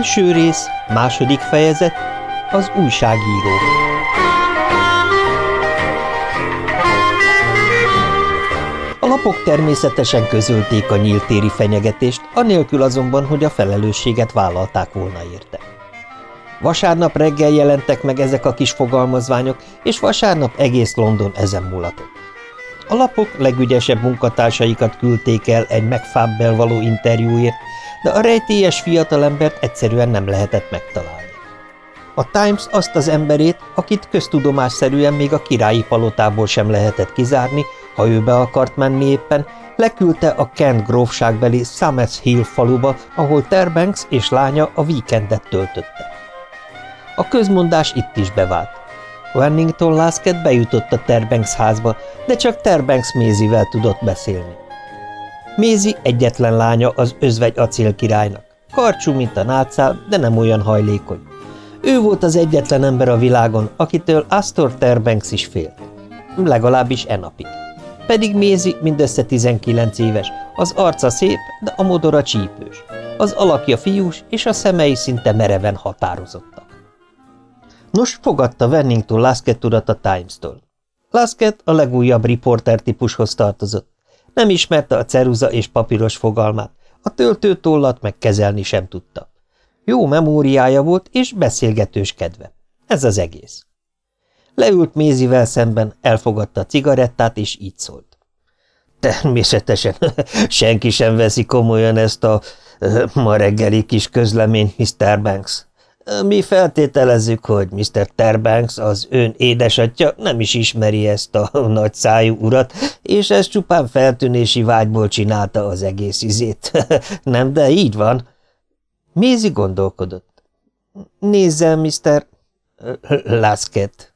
Első rész, második fejezet, az újságíró. A lapok természetesen közölték a nyíltéri fenyegetést, anélkül azonban, hogy a felelősséget vállalták volna érte. Vasárnap reggel jelentek meg ezek a kis fogalmazványok, és vasárnap egész London ezen mulatott. A lapok legügyesebb munkatársaikat küldték el egy megfábbel való interjúért, de a rejtélyes fiatalembert egyszerűen nem lehetett megtalálni. A Times azt az emberét, akit köztudomásszerűen még a királyi palotából sem lehetett kizárni, ha ő be akart menni éppen, leküldte a Kent grófságbeli Summers Hill faluba, ahol Terbanks és lánya a víkendet töltötte. A közmondás itt is bevált. Wennington Lasket bejutott a Terbanks házba, de csak Terbanks Mézivel tudott beszélni. Mézi egyetlen lánya az özvegy acél királynak. Karcsú, mint a nátszál, de nem olyan hajlékony. Ő volt az egyetlen ember a világon, akitől Astor Terbanks is félt. Legalábbis e napig. Pedig Mézi mindössze 19 éves, az arca szép, de a modora csípős. Az alakja fiús, és a szemei szinte mereven határozottak. Nos, fogadta Wennington Lasket urat a Times-től. Lasket a legújabb riporter típushoz tartozott. Nem ismerte a ceruza és papíros fogalmát, a töltőtollat meg kezelni sem tudta. Jó memóriája volt, és beszélgetős kedve. Ez az egész. Leült Mézivel szemben, elfogadta a cigarettát, és így szólt. Természetesen senki sem veszi komolyan ezt a ma reggeli kis közleményt, Mr. Banks. Mi feltételezzük, hogy Mr. Terbanks, az ön édesatja nem is ismeri ezt a nagy szájú urat, és ez csupán feltűnési vágyból csinálta az egész izét. nem, de így van. Mézi gondolkodott. Nézze, Mr. Lasket.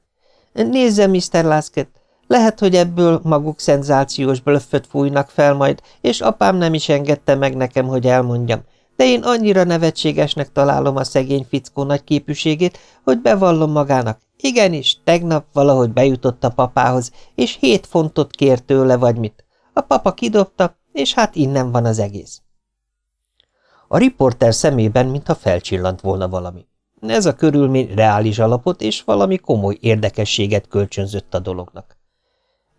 Nézze, Mr. Lasket. Lehet, hogy ebből maguk szenzációs blöfföt fújnak fel majd, és apám nem is engedte meg nekem, hogy elmondjam de én annyira nevetségesnek találom a szegény fickó nagy képűségét, hogy bevallom magának. Igenis, tegnap valahogy bejutott a papához, és hét fontot kér tőle, vagy mit. A papa kidobta, és hát innen van az egész. A riporter szemében, mintha felcsillant volna valami. Ez a körülmény reális alapot és valami komoly érdekességet kölcsönzött a dolognak.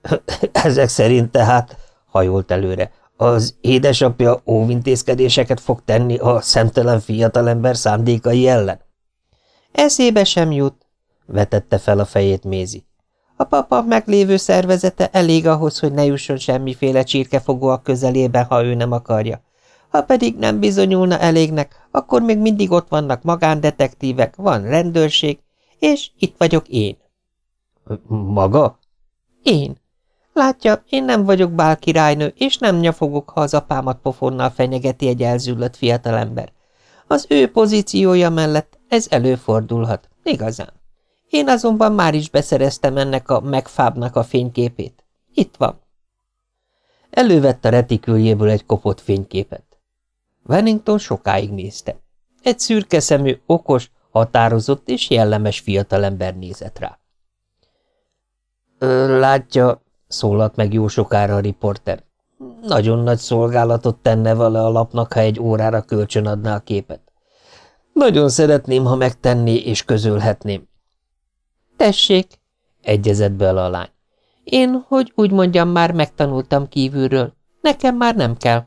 Ezek szerint tehát, hajolt előre, az édesapja óvintézkedéseket fog tenni a szemtelen fiatalember szándékai ellen? Eszébe sem jut, vetette fel a fejét Mézi. A papa meglévő szervezete elég ahhoz, hogy ne jusson semmiféle csirkefogó a közelébe, ha ő nem akarja. Ha pedig nem bizonyulna elégnek, akkor még mindig ott vannak magándetektívek, van rendőrség, és itt vagyok én. Maga? Én. Látja, én nem vagyok bál királynő, és nem nyafogok, ha az apámat pofonnal fenyegeti egy elzüllött fiatalember. Az ő pozíciója mellett ez előfordulhat, igazán. Én azonban már is beszereztem ennek a megfábnak a fényképét. Itt van. Elővette a retiküljéből egy kopott fényképet. Wennington sokáig nézte. Egy szürke szemű, okos, határozott és jellemes fiatalember nézett rá. – Látja, szólalt meg jó sokára a riporter. Nagyon nagy szolgálatot tenne vele a lapnak, ha egy órára kölcsön adná a képet. Nagyon szeretném, ha megtenné és közölhetném. Tessék, egyezett bele a lány. Én, hogy úgy mondjam, már megtanultam kívülről. Nekem már nem kell.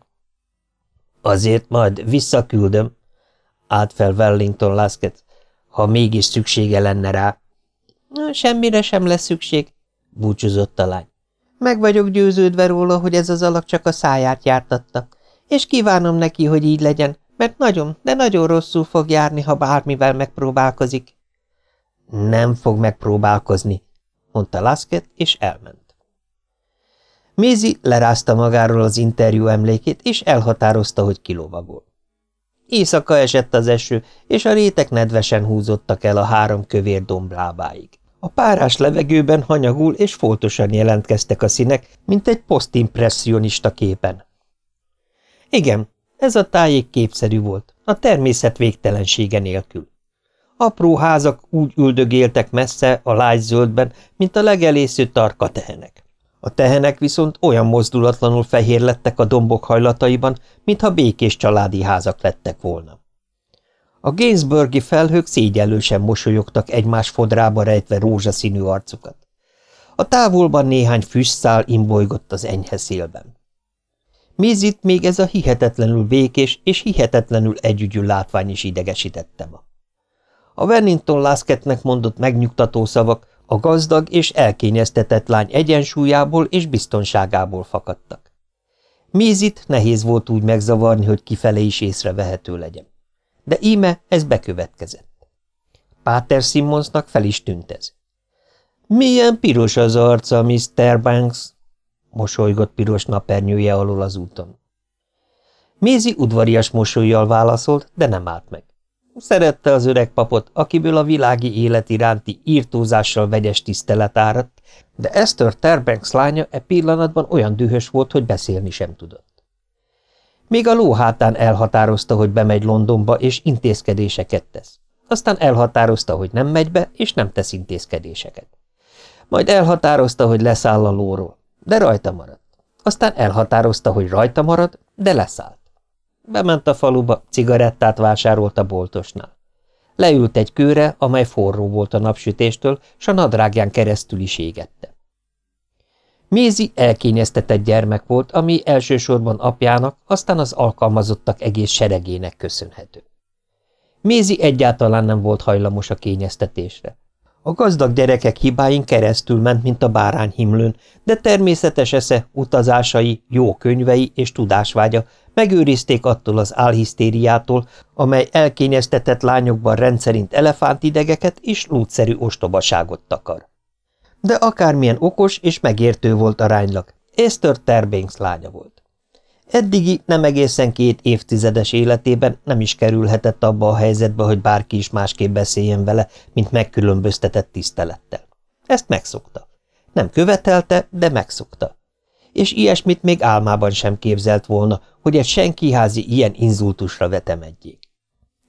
Azért majd visszaküldöm, állt fel Wellington Lasket, ha mégis szüksége lenne rá. Semmire sem lesz szükség, búcsúzott a lány. Meg vagyok győződve róla, hogy ez az alak csak a száját jártatta, és kívánom neki, hogy így legyen, mert nagyon, de nagyon rosszul fog járni, ha bármivel megpróbálkozik. Nem fog megpróbálkozni, mondta Lasket, és elment. Mézi lerázta magáról az interjú emlékét, és elhatározta, hogy kilovagol. Éjszaka esett az eső, és a rétek nedvesen húzottak el a három kövér domblábáig. A párás levegőben hanyagul és foltosan jelentkeztek a színek, mint egy posztimpressionista képen. Igen, ez a tájék képszerű volt, a természet végtelensége nélkül. Apró házak úgy üldögéltek messze a lágy mint a legelésző tarka tehenek. A tehenek viszont olyan mozdulatlanul fehér lettek a dombok hajlataiban, mintha békés családi házak lettek volna. A Gainsburgi felhők szégyellősen mosolyogtak egymás fodrába rejtve rózsaszínű arcukat. A távolban néhány füstszál imbolygott az enyhe szélben. Mézit még ez a hihetetlenül békés és hihetetlenül együgyű látvány is idegesítette ma. A Wellington Lasketnek mondott megnyugtató szavak a gazdag és elkényeztetett lány egyensúlyából és biztonságából fakadtak. Mézit nehéz volt úgy megzavarni, hogy kifele is észrevehető legyen. De íme ez bekövetkezett. Páter Simmonsnak fel is tűnt ez. – Milyen piros az arca, Mr. Banks! – mosolygott piros napernyője alól az úton. Mézi udvarias mosolyjal válaszolt, de nem állt meg. Szerette az öreg papot, akiből a világi élet iránti írtózással vegyes tisztelet áradt, de Esther Terbanks lánya e pillanatban olyan dühös volt, hogy beszélni sem tudott. Még a ló hátán elhatározta, hogy bemegy Londonba, és intézkedéseket tesz. Aztán elhatározta, hogy nem megy be, és nem tesz intézkedéseket. Majd elhatározta, hogy leszáll a lóról, de rajta maradt. Aztán elhatározta, hogy rajta marad, de leszállt. Bement a faluba, cigarettát vásárolt a boltosnál. Leült egy kőre, amely forró volt a napsütéstől, s a nadrágján keresztül is égette. Mézi elkényeztetett gyermek volt, ami elsősorban apjának, aztán az alkalmazottak egész seregének köszönhető. Mézi egyáltalán nem volt hajlamos a kényeztetésre. A gazdag gyerekek hibáin keresztül ment, mint a bárány himlőn, de természetes esze, utazásai, jó könyvei és tudásvágya megőrizték attól az álhisztériától, amely elkényeztetett lányokban rendszerint elefántidegeket és lútszerű ostobaságot takar. De akármilyen okos és megértő volt aránylag, Esther Terbanks lánya volt. Eddigi nem egészen két évtizedes életében nem is kerülhetett abba a helyzetbe, hogy bárki is másképp beszéljen vele, mint megkülönböztetett tisztelettel. Ezt megszokta. Nem követelte, de megszokta. És ilyesmit még álmában sem képzelt volna, hogy egy senkiházi ilyen inzultusra vetemedjék.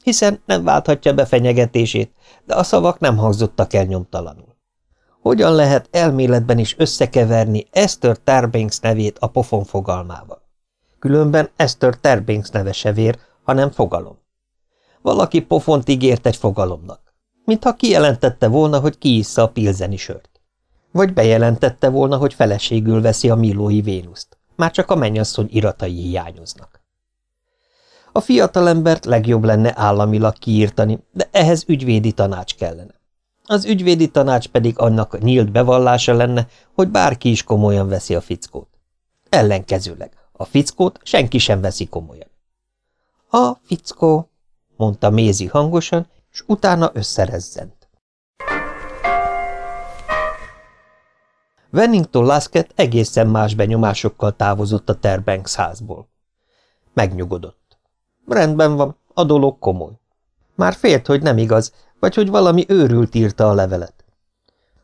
Hiszen nem válthatja be fenyegetését, de a szavak nem hangzottak el nyomtalanul. Hogyan lehet elméletben is összekeverni Esther Tarbanks nevét a pofon fogalmával? Különben Esther Terbanks neve se vér, hanem fogalom. Valaki pofont ígért egy fogalomnak, mintha kijelentette volna, hogy kiissza a pilzeni sört. Vagy bejelentette volna, hogy feleségül veszi a Milói Vénuszt. Már csak a mennyasszony iratai hiányoznak. A fiatalembert legjobb lenne államilag kiírtani, de ehhez ügyvédi tanács kellene. Az ügyvédi tanács pedig annak nyílt bevallása lenne, hogy bárki is komolyan veszi a fickót. Ellenkezőleg, a fickót senki sem veszi komolyan. A fickó, mondta Mézi hangosan, és utána összerezzent. Wennington Lasket egészen más benyomásokkal távozott a Terbanks házból. Megnyugodott. Rendben van, a dolog komoly. Már félt, hogy nem igaz, vagy hogy valami őrült írta a levelet.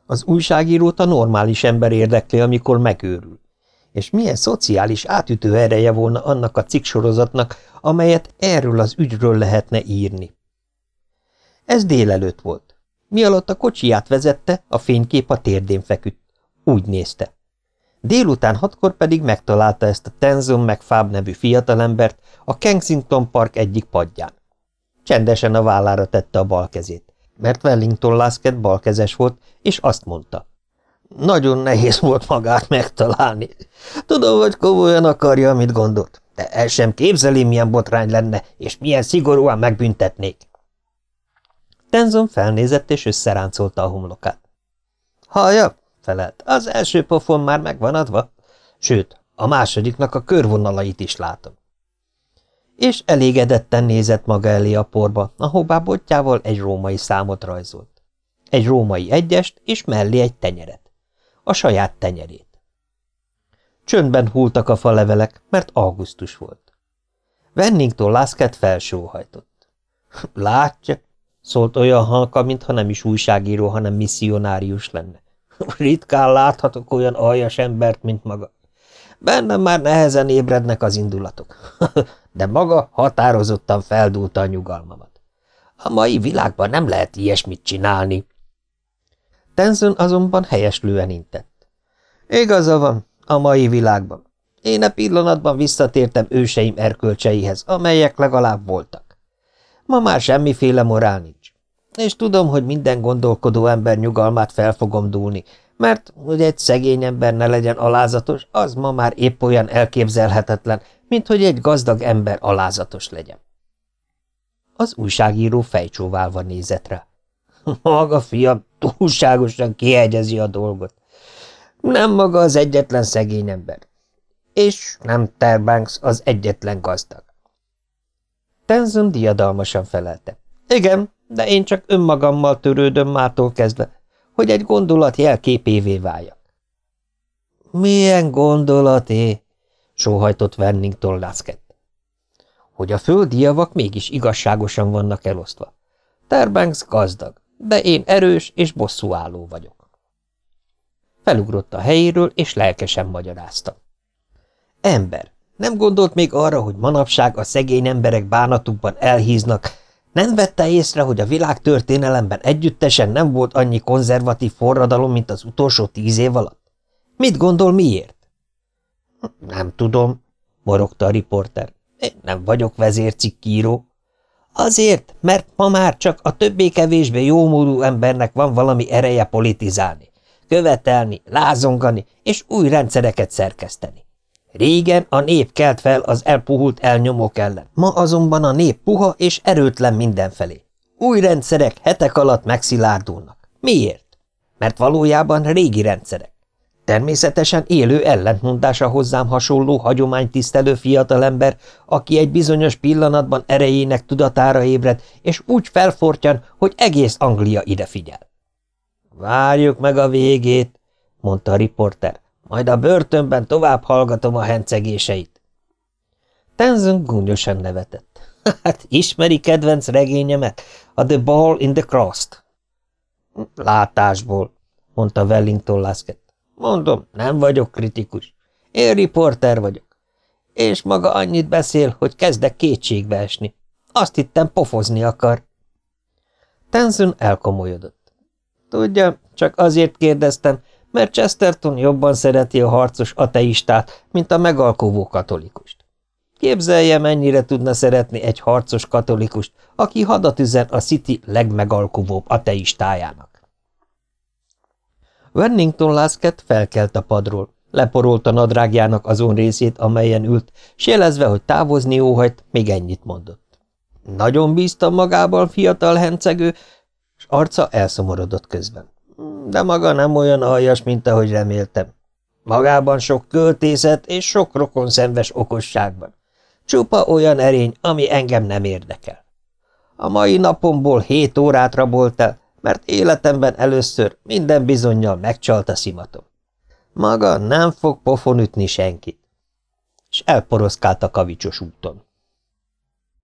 Az újságírót a normális ember érdekli, amikor megőrül és milyen szociális átütő ereje volna annak a cikksorozatnak, amelyet erről az ügyről lehetne írni. Ez délelőtt volt. Mi a kocsiját vezette, a fénykép a térdén feküdt. Úgy nézte. Délután hatkor pedig megtalálta ezt a Tenzon McFab nevű fiatalembert a Kensington Park egyik padján. Csendesen a vállára tette a bal kezét, mert Wellington Lasket balkezes volt, és azt mondta. Nagyon nehéz volt magát megtalálni. Tudom, hogy komolyan akarja, amit gondolt, de el sem képzeli, milyen botrány lenne, és milyen szigorúan megbüntetnék. Tenzon felnézett, és összeráncolta a homlokát. Haja, felelt, az első pofon már megvan adva, sőt, a másodiknak a körvonalait is látom. És elégedetten nézett maga elé a porba, ahová botjával egy római számot rajzolt. Egy római egyest, és mellé egy tenyeret a saját tenyerét. Csöndben hultak a falevelek, mert augusztus volt. Venningtól Lasket felsóhajtott. Látja, szólt olyan halka, mintha nem is újságíró, hanem misszionárius lenne. Ritkán láthatok olyan aljas embert, mint maga. Bennem már nehezen ébrednek az indulatok, de maga határozottan feldúlta a nyugalmamat. A mai világban nem lehet ilyesmit csinálni. Tenzon azonban helyeslően intett. Igaza van, a mai világban. Én a pillanatban visszatértem őseim erkölcseihez, amelyek legalább voltak. Ma már semmiféle morál nincs. És tudom, hogy minden gondolkodó ember nyugalmát fel fogom dúlni, mert hogy egy szegény ember ne legyen alázatos, az ma már épp olyan elképzelhetetlen, mint hogy egy gazdag ember alázatos legyen. Az újságíró fejcsóválva nézett rá. Maga fiam túlságosan kiegyezi a dolgot. Nem maga az egyetlen szegény ember. És nem Terbanks az egyetlen gazdag. Tenzon diadalmasan felelte. Igen, de én csak önmagammal törődöm mától kezdve, hogy egy gondolat jelképévé váljak. Milyen gondolaté? sóhajtott Wernington Lasket. Hogy a földi javak mégis igazságosan vannak elosztva. Terbanks gazdag, de én erős és bosszúálló vagyok. Felugrott a helyéről, és lelkesen magyarázta. Ember, nem gondolt még arra, hogy manapság a szegény emberek bánatukban elhíznak, nem vette észre, hogy a világ történelemben együttesen nem volt annyi konzervatív forradalom, mint az utolsó tíz év alatt? Mit gondol, miért? Nem tudom, morogta a riporter. Én nem vagyok vezércikkíró. Azért, mert ma már csak a többé-kevésbé jómódú embernek van valami ereje politizálni, követelni, lázongani és új rendszereket szerkeszteni. Régen a nép kelt fel az elpuhult elnyomók ellen, ma azonban a nép puha és erőtlen mindenfelé. Új rendszerek hetek alatt megszilárdulnak. Miért? Mert valójában régi rendszerek. Természetesen élő ellentmondása hozzám hasonló hagyománytisztelő fiatalember, aki egy bizonyos pillanatban erejének tudatára ébred, és úgy felfortyan, hogy egész Anglia ide figyel. – Várjuk meg a végét, mondta a riporter. Majd a börtönben tovább hallgatom a hencegéseit. Tenzon gúnyosan nevetett. Hát ismeri kedvenc regényemet, a The Ball in the Cross-t. Látásból, mondta Wellington Lasket. Mondom, nem vagyok kritikus. Én riporter vagyok. És maga annyit beszél, hogy kezdek kétségbe esni. Azt hittem pofozni akar. Tenzon elkomolyodott. Tudja, csak azért kérdeztem, mert Chesterton jobban szereti a harcos ateistát, mint a megalkovó katolikust. Képzelje, mennyire tudna szeretni egy harcos katolikust, aki hadat üzen a City legmegalkovóbb ateistájának. Wennington Lasket felkelt a padról, leporolta nadrágjának azon részét, amelyen ült, s jelezve, hogy távozni óhajt, még ennyit mondott. Nagyon bíztam magában, fiatal hencegő, s arca elszomorodott közben de maga nem olyan aljas, mint ahogy reméltem. Magában sok költészet és sok rokon szenves okosságban. Csupa olyan erény, ami engem nem érdekel. A mai napomból hét órát rabolt el, mert életemben először minden bizonyal megcsalt a szimatom. Maga nem fog pofon ütni senkit. És elporoszkált a kavicsos úton.